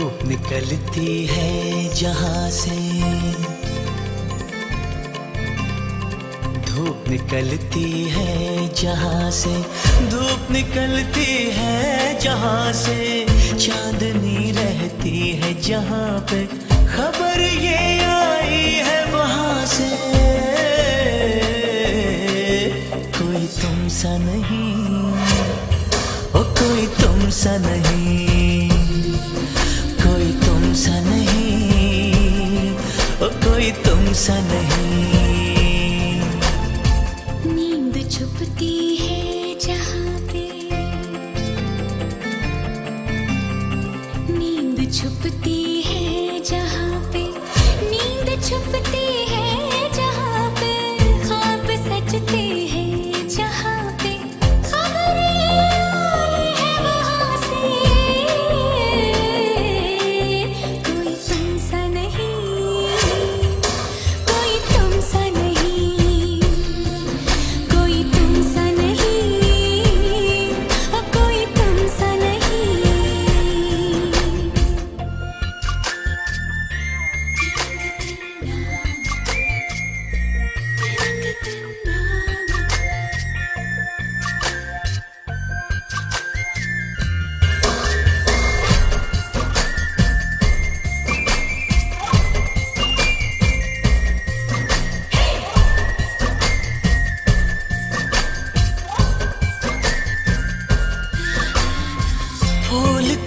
निकलती है जहाँ से। धूप निकलती है जहाँ से। धूप निकलती है जहाँ से। चांदनी रहती है जहाँ पे। खबर ये आई है वहाँ से। कोई तुम सा नहीं, ओ कोई तुम सा नहीं। ओ कोई तुम सा नहीं। नींद छुपती है जहाँ पे। नींद छुपती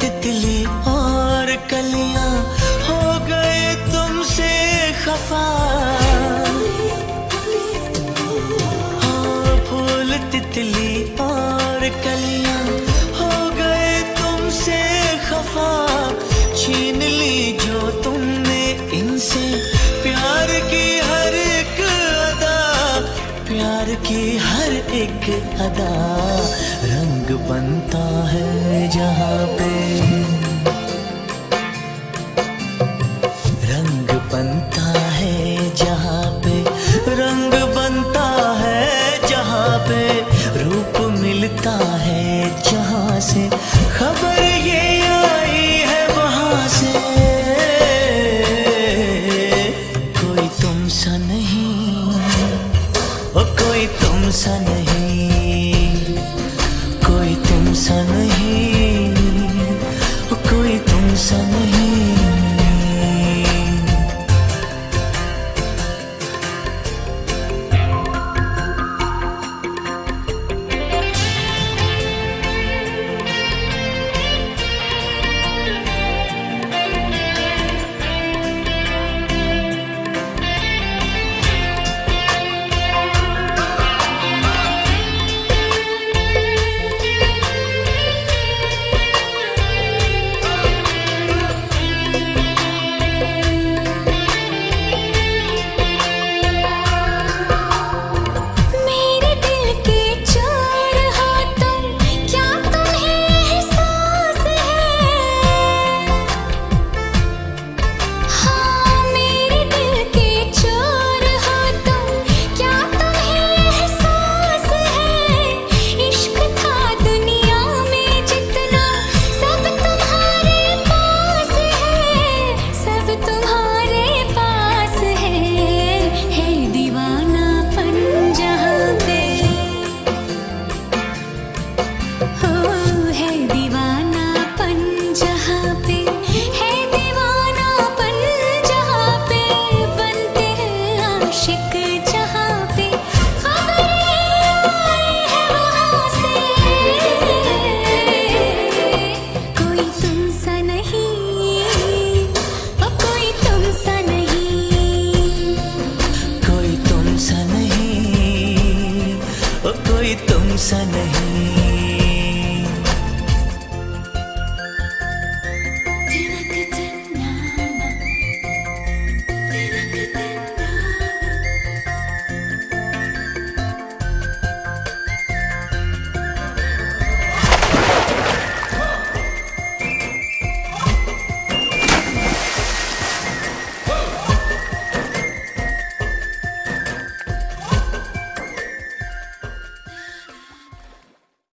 तितली और कलियाँ हो गए तुमसे खफा। हाँ, फूल तितली और कलियाँ एक अदा रंग बनता है जहाँ पे। रंग बनता है जहाँ पे। रंग बनता है जहाँ पे। रूप मिलता है जहाँ से। खबर ये आई है वहाँ से। कोई तुम सा नहीं, ओ कोई तुम सा नहीं। शिक